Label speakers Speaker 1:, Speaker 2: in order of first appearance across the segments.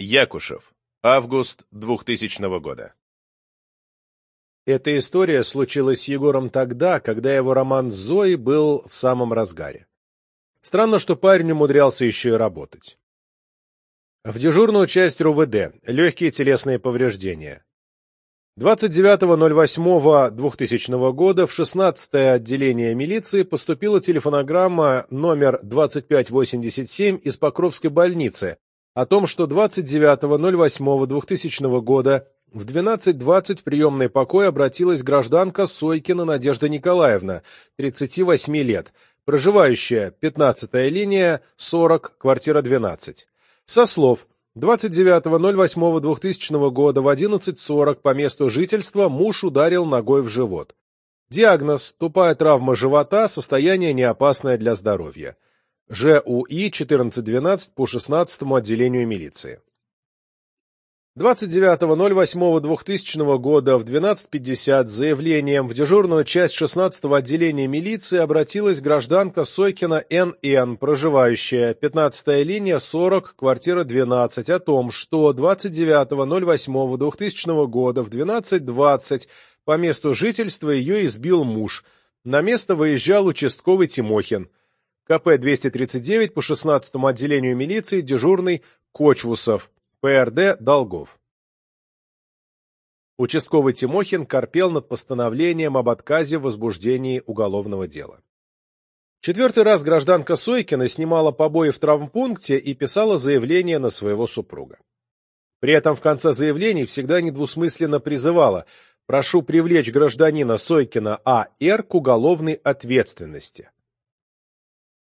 Speaker 1: Якушев. Август 2000 года.
Speaker 2: Эта история случилась с Егором тогда, когда его роман с Зоей был в самом разгаре. Странно, что парень умудрялся еще и работать. В дежурную часть РУВД. Легкие телесные повреждения. 29.08.2000 года в 16-е отделение милиции поступила телефонограмма номер 2587 из Покровской больницы о том, что 29.08.2000 года в 12.20 в приемный покой обратилась гражданка Сойкина Надежда Николаевна, 38 лет, проживающая, 15-я линия, 40, квартира 12. Со слов 29.08.2000 года в 11.40 по месту жительства муж ударил ногой в живот. Диагноз – тупая травма живота, состояние неопасное для здоровья. ЖУИ 1412 по 16 отделению милиции. 29.08.2000 года в 12.50 с заявлением в дежурную часть 16-го отделения милиции обратилась гражданка Сойкина Н.Н., проживающая 15-я линия 40, квартира 12, о том, что 29.08.2000 года в 12.20 по месту жительства ее избил муж. На место выезжал участковый Тимохин. КП-239 по 16-му отделению милиции дежурный Кочвусов. ПРД Долгов. Участковый Тимохин корпел над постановлением об отказе в возбуждении уголовного дела. Четвертый раз гражданка Сойкина снимала побои в травмпункте и писала заявление на своего супруга. При этом в конце заявлений всегда недвусмысленно призывала «прошу привлечь гражданина Сойкина А.Р. к уголовной ответственности».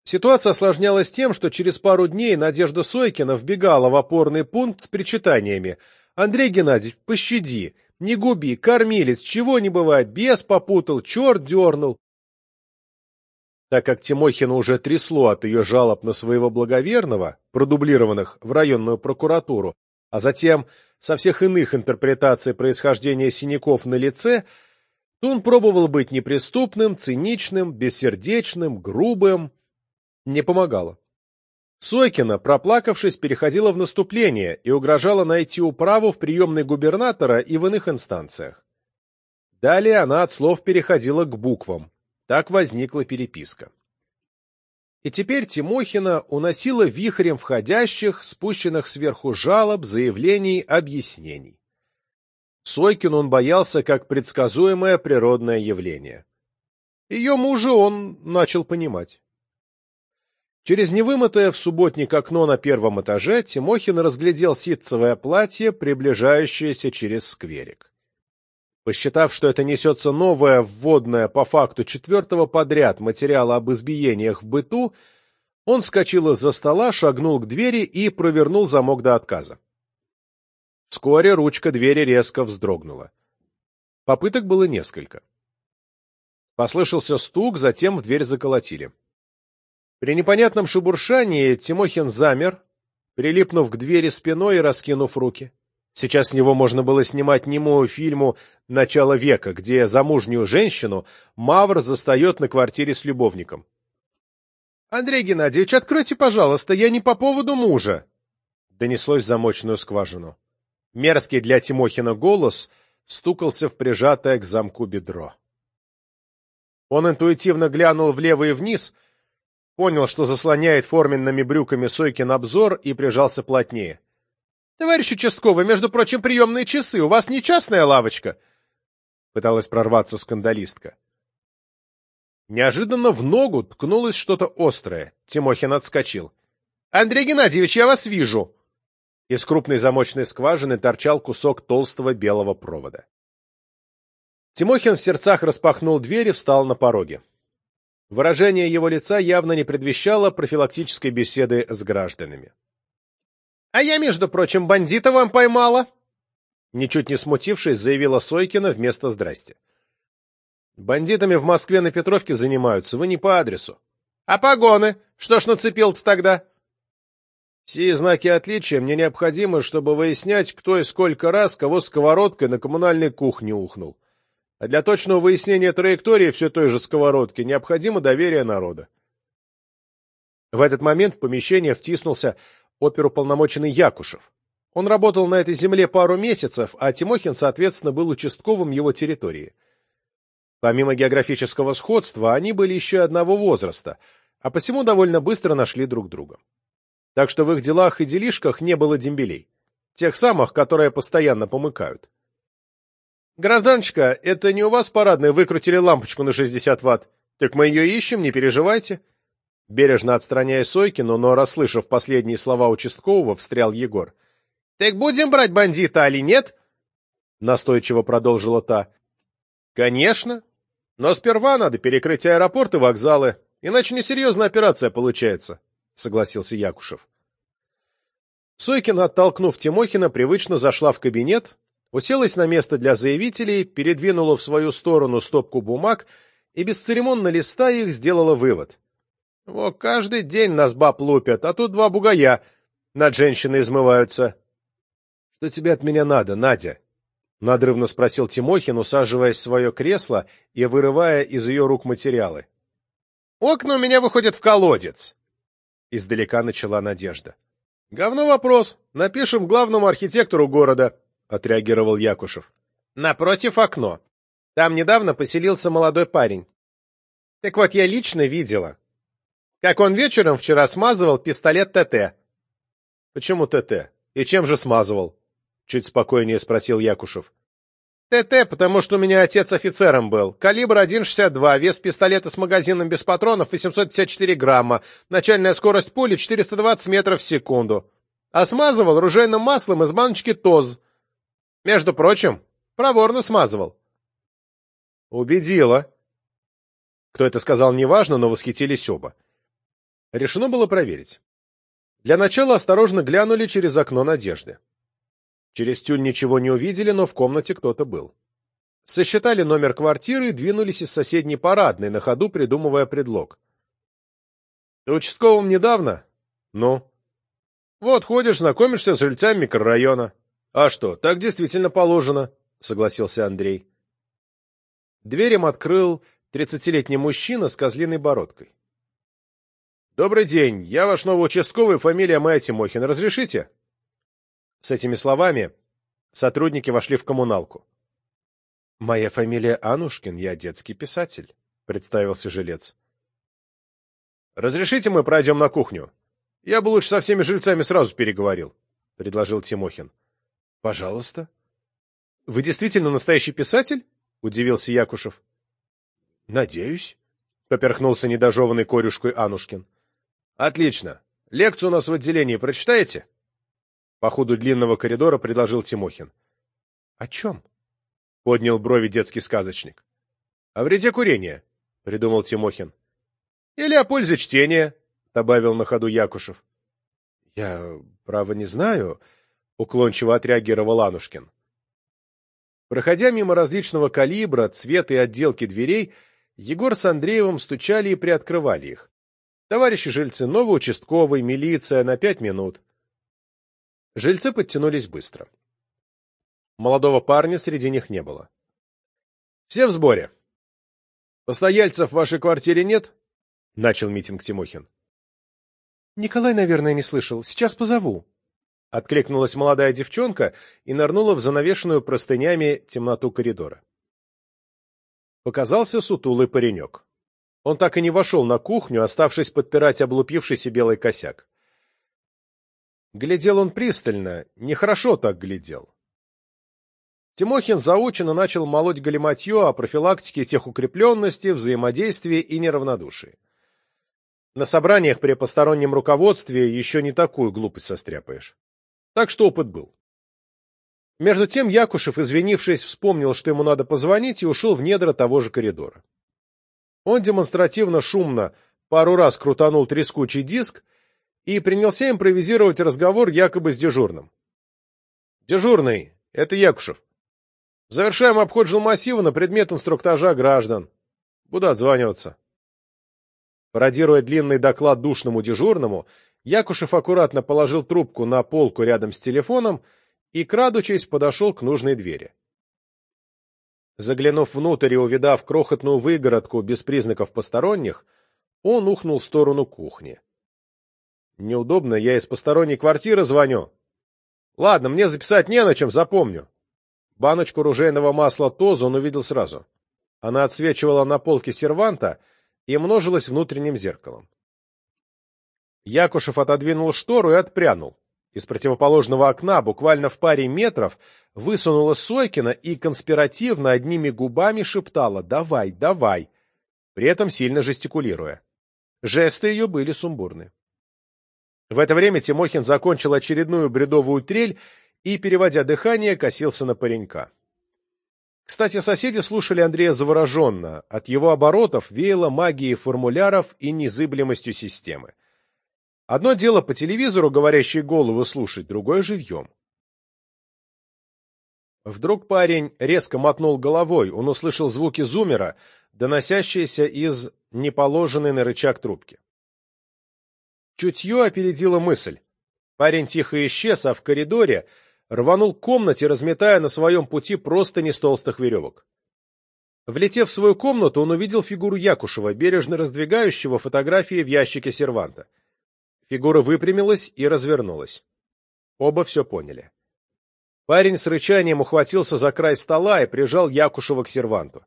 Speaker 2: Ситуация осложнялась тем, что через пару дней Надежда Сойкина вбегала в опорный пункт с причитаниями «Андрей Геннадьевич, пощади, не губи, кормилец, чего не бывает, бес попутал, черт дернул». Так как Тимохина уже трясло от ее жалоб на своего благоверного, продублированных в районную прокуратуру, а затем со всех иных интерпретаций происхождения синяков на лице, то он пробовал быть неприступным, циничным, бессердечным, грубым, не помогало. Сойкина, проплакавшись, переходила в наступление и угрожала найти управу в приемной губернатора и в иных инстанциях. Далее она от слов переходила к буквам. Так возникла переписка. И теперь Тимохина уносила вихрем входящих, спущенных сверху жалоб, заявлений, объяснений. Сойкину он боялся как предсказуемое природное явление. Ее мужа он начал понимать. Через невымытое в субботник окно на первом этаже Тимохин разглядел ситцевое платье, приближающееся через скверик. Посчитав, что это несется новое, вводное по факту четвертого подряд материала об избиениях в быту, он вскочил из-за стола, шагнул к двери и провернул замок до отказа. Вскоре ручка двери резко вздрогнула. Попыток было несколько. Послышался стук, затем в дверь заколотили. При непонятном шебуршании Тимохин замер, прилипнув к двери спиной и раскинув руки. Сейчас с него можно было снимать немую фильму «Начало века», где замужнюю женщину Мавр застает на квартире с любовником. — Андрей Геннадьевич, откройте, пожалуйста, я не по поводу мужа! — донеслось в замочную скважину. Мерзкий для Тимохина голос стукался в прижатое к замку бедро. Он интуитивно глянул влево и вниз — понял, что заслоняет форменными брюками Сойкин обзор и прижался плотнее. — Товарищ участковый, между прочим, приемные часы. У вас не частная лавочка? Пыталась прорваться скандалистка. Неожиданно в ногу ткнулось что-то острое. Тимохин отскочил. — Андрей Геннадьевич, я вас вижу! Из крупной замочной скважины торчал кусок толстого белого провода. Тимохин в сердцах распахнул дверь и встал на пороге. Выражение его лица явно не предвещало профилактической беседы с гражданами. — А я, между прочим, бандита вам поймала! Ничуть не смутившись, заявила Сойкина вместо «здрасте». «Бандитами в Москве на Петровке занимаются, вы не по адресу». «А погоны? Что ж нацепил-то тогда?» «Сие знаки отличия мне необходимы, чтобы выяснять, кто и сколько раз кого сковородкой на коммунальной кухне ухнул. А для точного выяснения траектории все той же сковородки необходимо доверие народа. В этот момент в помещение втиснулся оперуполномоченный Якушев. Он работал на этой земле пару месяцев, а Тимохин, соответственно, был участковым его территории. Помимо географического сходства, они были еще одного возраста, а посему довольно быстро нашли друг друга. Так что в их делах и делишках не было дембелей. Тех самых, которые постоянно помыкают. «Гражданочка, это не у вас парадной выкрутили лампочку на 60 ватт? Так мы ее ищем, не переживайте». Бережно отстраняя Сойкину, но расслышав последние слова участкового, встрял Егор. «Так будем брать бандита, али нет?» Настойчиво продолжила та. «Конечно. Но сперва надо перекрыть аэропорт и вокзалы, иначе несерьезная операция получается», — согласился Якушев. Сойкина, оттолкнув Тимохина, привычно зашла в кабинет, уселась на место для заявителей, передвинула в свою сторону стопку бумаг и, бесцеремонно листая их, сделала вывод. «Во, каждый день нас баб лупят, а тут два бугая над женщиной измываются». «Что тебе от меня надо, Надя?» — надрывно спросил Тимохин, усаживаясь в свое кресло и вырывая из ее рук материалы. «Окна у меня выходят в колодец», — издалека начала Надежда. — Говно вопрос. Напишем главному архитектору города, — отреагировал Якушев. — Напротив окно. Там недавно поселился молодой парень. Так вот, я лично видела, как он вечером вчера смазывал пистолет ТТ. — Почему ТТ? И чем же смазывал? — чуть спокойнее спросил Якушев. ТТ, потому что у меня отец офицером был. Калибр 1,62, вес пистолета с магазином без патронов 854 грамма, начальная скорость пули 420 метров в секунду. А смазывал ружейным маслом из баночки ТОЗ. Между прочим, проворно смазывал. Убедила. Кто это сказал, неважно, но восхитились оба. Решено было проверить. Для начала осторожно глянули через окно Надежды. Через тюль ничего не увидели, но в комнате кто-то был. Сосчитали номер квартиры и двинулись из соседней парадной, на ходу придумывая предлог. — Ты участковым недавно? — Ну? — Вот, ходишь, знакомишься с жильцами микрорайона. — А что, так действительно положено, — согласился Андрей. Дверь им открыл тридцатилетний мужчина с козлиной бородкой. — Добрый день, я ваш новый участковый, фамилия моя Тимохин. Разрешите? С этими словами сотрудники вошли в коммуналку. — Моя фамилия Анушкин, я детский писатель, — представился жилец. — Разрешите мы пройдем на кухню? Я бы лучше со всеми жильцами сразу переговорил, — предложил Тимохин. — Пожалуйста. — Вы действительно настоящий писатель? — удивился Якушев. — Надеюсь, — поперхнулся недожеванный корюшкой Анушкин. — Отлично. Лекцию у нас в отделении прочитаете? — по ходу длинного коридора предложил Тимохин. — О чем? — поднял брови детский сказочник. — О вреде курения, — придумал Тимохин. — Или о пользе чтения, — добавил на ходу Якушев. — Я, право, не знаю, — уклончиво отреагировал Анушкин. Проходя мимо различного калибра, цвета и отделки дверей, Егор с Андреевым стучали и приоткрывали их. Товарищи жильцы, новый участковый, милиция на пять минут. Жильцы подтянулись быстро. Молодого парня среди них не было. «Все в сборе. Постояльцев в вашей квартире нет?» — начал митинг Тимохин. «Николай, наверное, не слышал. Сейчас позову». Откликнулась молодая девчонка и нырнула в занавешенную простынями темноту коридора. Показался сутулый паренек. Он так и не вошел на кухню, оставшись подпирать облупившийся белый косяк. Глядел он пристально, нехорошо так глядел. Тимохин заученно начал молоть галиматье о профилактике техукрепленности, взаимодействии и неравнодушии. На собраниях при постороннем руководстве еще не такую глупость состряпаешь. Так что опыт был. Между тем Якушев, извинившись, вспомнил, что ему надо позвонить, и ушел в недра того же коридора. Он демонстративно шумно пару раз крутанул трескучий диск, и принялся импровизировать разговор якобы с дежурным. «Дежурный, это Якушев. Завершаем обход жилмассива на предмет инструктажа граждан. Буду отзваниваться». Пародируя длинный доклад душному дежурному, Якушев аккуратно положил трубку на полку рядом с телефоном и, крадучись, подошел к нужной двери. Заглянув внутрь и увидав крохотную выгородку без признаков посторонних, он ухнул в сторону кухни. Неудобно, я из посторонней квартиры звоню. Ладно, мне записать не на чем, запомню. Баночку ружейного масла ТОЗ он увидел сразу. Она отсвечивала на полке серванта и множилась внутренним зеркалом. Якушев отодвинул штору и отпрянул. Из противоположного окна, буквально в паре метров, высунула Сойкина и конспиративно одними губами шептала «давай, давай», при этом сильно жестикулируя. Жесты ее были сумбурны. В это время Тимохин закончил очередную бредовую трель и, переводя дыхание, косился на паренька. Кстати, соседи слушали Андрея завороженно, от его оборотов веяло магией формуляров и незыблемостью системы. Одно дело по телевизору говорящие головы слушать, другое — живьем. Вдруг парень резко мотнул головой, он услышал звуки зумера, доносящиеся из неположенной на рычаг трубки. Чутье опередило мысль. Парень тихо исчез, а в коридоре рванул к комнате, разметая на своем пути просто не с толстых веревок. Влетев в свою комнату, он увидел фигуру Якушева, бережно раздвигающего фотографии в ящике серванта. Фигура выпрямилась и развернулась. Оба все поняли. Парень с рычанием ухватился за край стола и прижал Якушева к серванту.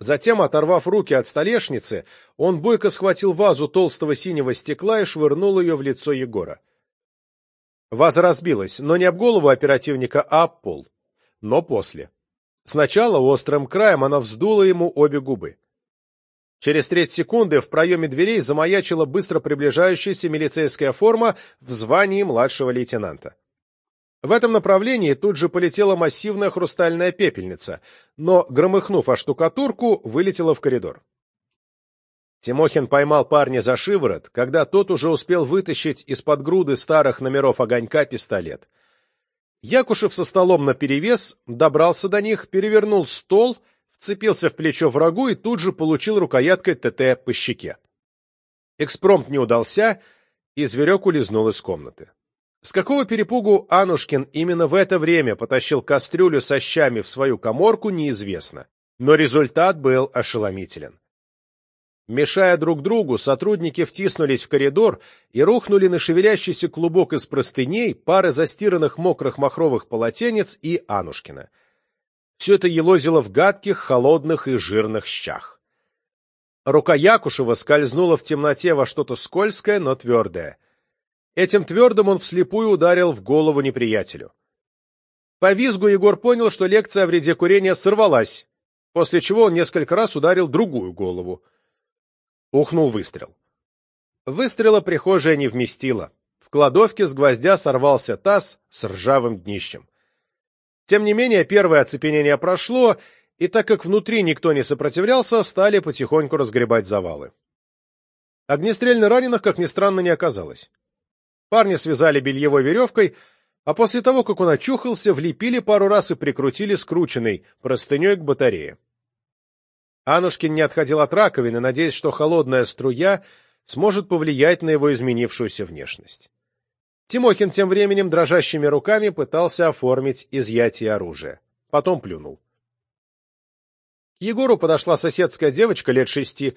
Speaker 2: Затем, оторвав руки от столешницы, он бойко схватил вазу толстого синего стекла и швырнул ее в лицо Егора. Ваза разбилась, но не об голову оперативника, а об пол. Но после. Сначала острым краем она вздула ему обе губы. Через треть секунды в проеме дверей замаячила быстро приближающаяся милицейская форма в звании младшего лейтенанта. В этом направлении тут же полетела массивная хрустальная пепельница, но, громыхнув о штукатурку, вылетела в коридор. Тимохин поймал парня за шиворот, когда тот уже успел вытащить из-под груды старых номеров огонька пистолет. Якушев со столом наперевес добрался до них, перевернул стол вцепился в плечо врагу и тут же получил рукояткой ТТ по щеке. Экспромт не удался, и зверек улизнул из комнаты. С какого перепугу Анушкин именно в это время потащил кастрюлю со щами в свою коморку, неизвестно, но результат был ошеломителен. Мешая друг другу, сотрудники втиснулись в коридор и рухнули на шевелящийся клубок из простыней, пары застиранных мокрых махровых полотенец и Анушкина. Все это елозило в гадких, холодных и жирных щах. Рука Якушева скользнула в темноте во что-то скользкое, но твердое. Этим твердым он вслепую ударил в голову неприятелю. По визгу Егор понял, что лекция о вреде курения сорвалась, после чего он несколько раз ударил другую голову. Ухнул выстрел. Выстрела прихожая не вместила. В кладовке с гвоздя сорвался таз с ржавым днищем. Тем не менее, первое оцепенение прошло, и так как внутри никто не сопротивлялся, стали потихоньку разгребать завалы. Огнестрельно раненых, как ни странно, не оказалось. Парни связали бельевой веревкой, а после того, как он очухался, влепили пару раз и прикрутили скрученной простыней к батарее. Анушкин не отходил от раковины, надеясь, что холодная струя сможет повлиять на его изменившуюся внешность. Тимохин тем временем дрожащими руками пытался оформить изъятие оружия. Потом плюнул. К Егору подошла соседская девочка лет шести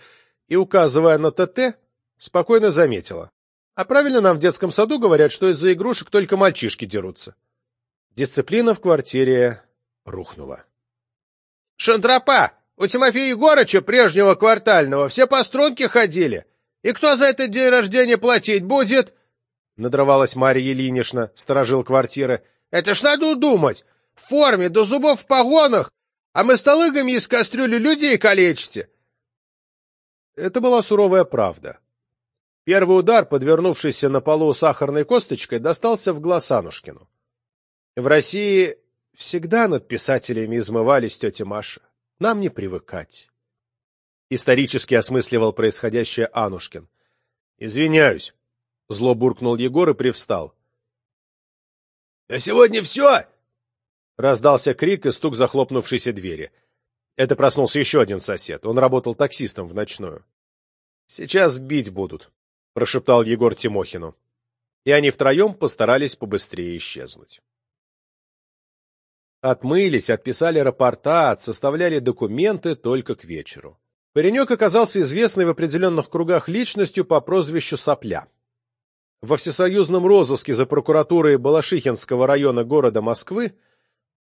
Speaker 2: и, указывая на ТТ, спокойно заметила. А правильно нам в детском саду говорят, что из-за игрушек только мальчишки дерутся. Дисциплина в квартире рухнула. — Шантропа! У Тимофея Егорыча, прежнего квартального, все по струнке ходили. И кто за этот день рождения платить будет? — надрывалась Марья Ильинична, сторожил квартиры. — Это ж надо думать! В форме, до зубов в погонах! А мы столыгами из кастрюли людей калечите! Это была суровая правда. Первый удар, подвернувшийся на полу сахарной косточкой, достался в глаз Анушкину. В России всегда над писателями измывались тетя Маша. Нам не привыкать. Исторически осмысливал происходящее Анушкин. — Извиняюсь, Зло буркнул Егор и привстал. — На сегодня все! — раздался крик и стук захлопнувшейся двери. Это проснулся еще один сосед. Он работал таксистом в ночную. — Сейчас бить будут, — прошептал Егор Тимохину. И они втроем постарались побыстрее исчезнуть. Отмылись, отписали рапорта, составляли документы только к вечеру. Паренек оказался известной в определенных кругах личностью по прозвищу Сопля. Во всесоюзном розыске за прокуратурой Балашихинского района города Москвы,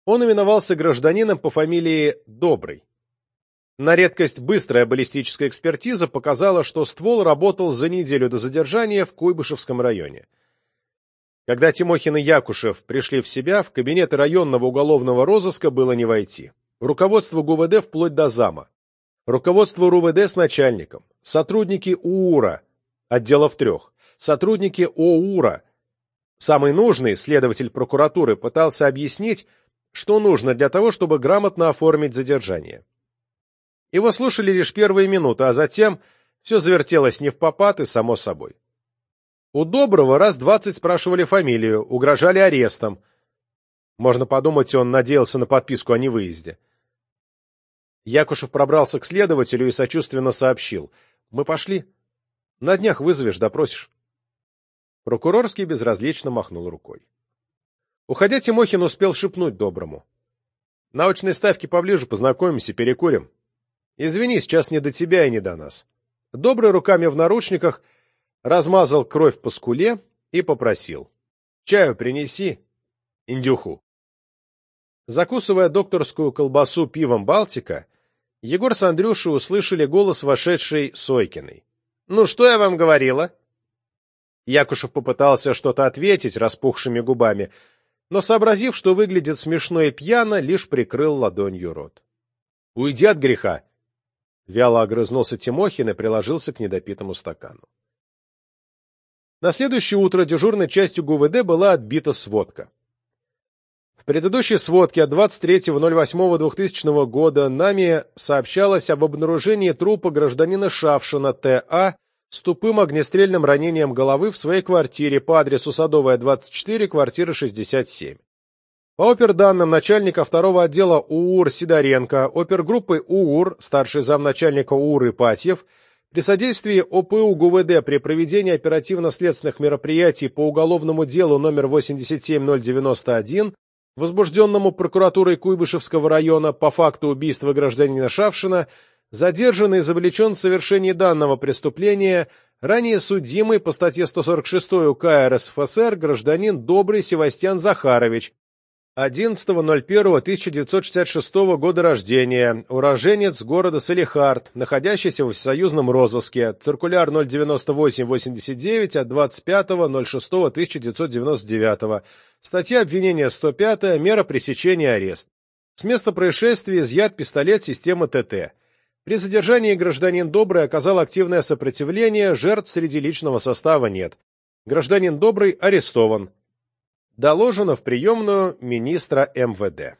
Speaker 2: он именовался гражданином по фамилии Добрый. На редкость быстрая баллистическая экспертиза показала, что ствол работал за неделю до задержания в Куйбышевском районе. Когда Тимохин и Якушев пришли в себя, в кабинеты районного уголовного розыска было не войти. Руководство ГУВД вплоть до зама. Руководство РУВД с начальником. Сотрудники УУРа, отделов трех. Сотрудники ОУРа. Самый нужный, следователь прокуратуры, пытался объяснить, что нужно для того, чтобы грамотно оформить задержание. Его слушали лишь первые минуты, а затем все завертелось не в попад и само собой. У Доброго раз двадцать спрашивали фамилию, угрожали арестом. Можно подумать, он надеялся на подписку о невыезде. Якушев пробрался к следователю и сочувственно сообщил. «Мы пошли. На днях вызовешь, допросишь». Прокурорский безразлично махнул рукой. Уходя, Тимохин успел шепнуть Доброму. «На очной ставке поближе познакомимся, перекурим. Извини, сейчас не до тебя и не до нас». Добрый руками в наручниках размазал кровь по скуле и попросил. «Чаю принеси, индюху». Закусывая докторскую колбасу пивом «Балтика», Егор с Андрюшей услышали голос вошедшей Сойкиной. «Ну, что я вам говорила?» Якушев попытался что-то ответить распухшими губами, но, сообразив, что выглядит смешно и пьяно, лишь прикрыл ладонью рот. «Уйди от греха!» Вяло огрызнулся Тимохин и приложился к недопитому стакану. На следующее утро дежурной частью ГУВД была отбита сводка. В предыдущей сводке от 23.08.2000 года нами сообщалось об обнаружении трупа гражданина Шавшина Т.А. с тупым огнестрельным ранением головы в своей квартире по адресу Садовая, 24, квартира 67. По оперданным начальника второго отдела УУР Сидоренко, опергруппы УУР, старший замначальника УУР Ипатьев, при содействии ОПУ ГУВД при проведении оперативно-следственных мероприятий по уголовному делу номер 87091, возбужденному прокуратурой Куйбышевского района по факту убийства гражданина Шавшина, задержан и завлечен в совершении данного преступления ранее судимый по статье 146 УК РСФСР гражданин Добрый Севастьян Захарович, 11.01.1966 года рождения, уроженец города Салихард, находящийся в всесоюзном розыске, циркуляр 098-89 от 25.06.1999, статья обвинения 105, мера пресечения арест. С места происшествия изъят пистолет системы ТТ. При задержании гражданин Добрый оказал активное сопротивление, жертв среди личного состава нет. Гражданин Добрый арестован доложено в приемную министра МВД.